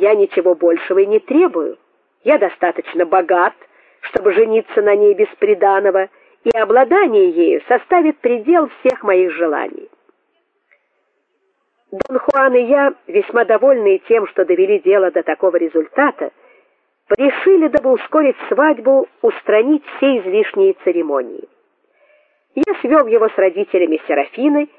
Я ничего большего и не требую. Я достаточно богат, чтобы жениться на ней без приданого, и обладание ею составит предел всех моих желаний. Дон Хуан и я, весьма довольные тем, что довели дело до такого результата, решили, дабы ускорить свадьбу, устранить все излишние церемонии. Я свел его с родителями Серафины,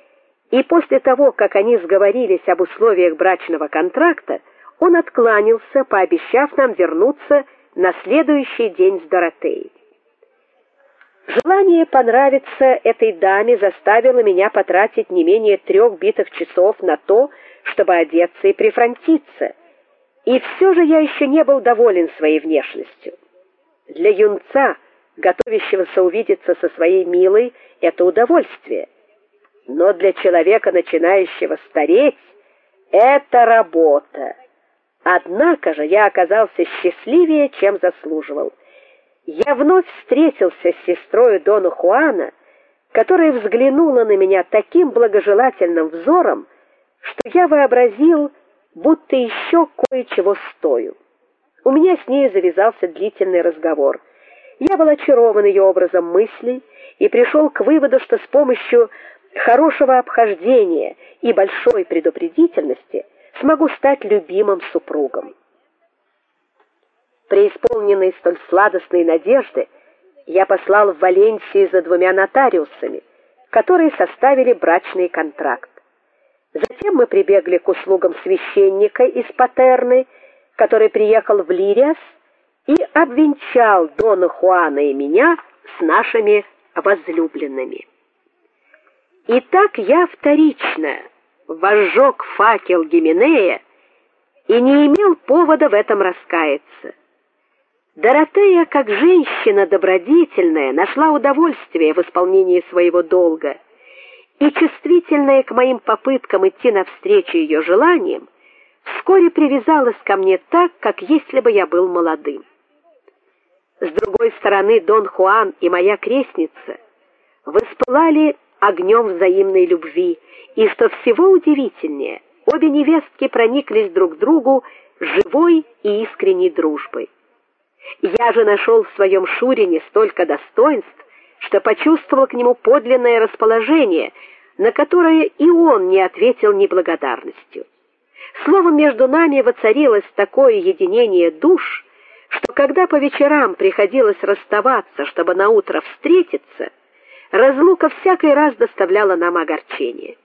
и после того, как они сговорились об условиях брачного контракта, он откланялся, пообещав нам вернуться на следующий день с Доротеей. Желание понравиться этой даме заставило меня потратить не менее трех битых часов на то, чтобы одеться и прифронтиться. И все же я еще не был доволен своей внешностью. Для юнца, готовящегося увидеться со своей милой, это удовольствие. Но для человека, начинающего стареть, это работа. Однако же я оказался счастливее, чем заслуживал. Я вновь встретился с сестрой Дона Хуана, которая взглянула на меня таким благожелательным взором, что я вообразил, будто еще кое-чего стою. У меня с ней завязался длительный разговор. Я был очарован ее образом мыслей и пришел к выводу, что с помощью хорошего обхождения и большой предупредительности смогу стать любимым супругом. Преисполненный столь сладостной надежды, я послал в Валенсию за двумя нотариусами, которые составили брачный контракт. Затем мы прибегли к услугам священника из Патерны, который приехал в Лириас и обвенчал дона Хуана и меня с нашими возлюбленными. Итак, я вторично возжег факел Гименея и не имел повода в этом раскаяться. Доротея, как женщина добродетельная, нашла удовольствие в исполнении своего долга, и чувствительная к моим попыткам идти навстречу ее желаниям, вскоре привязалась ко мне так, как если бы я был молодым. С другой стороны, Дон Хуан и моя крестница воспылали огнем взаимной любви, и что всего удивительнее, обе невестки прониклись друг к другу живой и искренней дружбой. Я же нашел в своем Шурине столько достоинств, что почувствовал к нему подлинное расположение, на которое и он не ответил неблагодарностью. Словом, между нами воцарилось такое единение душ, что когда по вечерам приходилось расставаться, чтобы на утро встретиться, разлука всякий раз доставляла нам огорчение.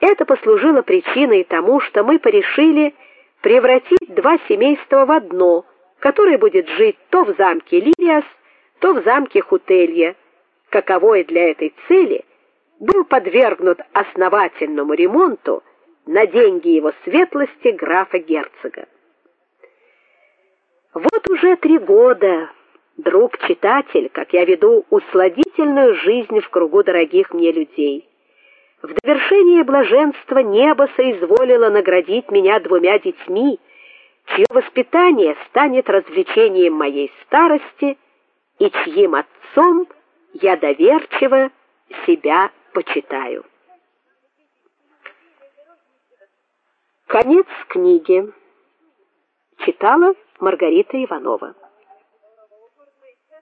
Это послужило причиной тому, что мы порешили превратить два семейства в одно – который будет жить то в замке Лириас, то в замке Хутелья, каковой для этой цели был подвергнут основательному ремонту на деньги его светлости графа-герцога. Вот уже три года, друг читатель, как я веду усладительную жизнь в кругу дорогих мне людей. В довершение блаженства небо соизволило наградить меня двумя детьми, чье воспитание станет развлечением моей старости и чьим отцом я доверчиво себя почитаю. Конец книги. Читала Маргарита Иванова.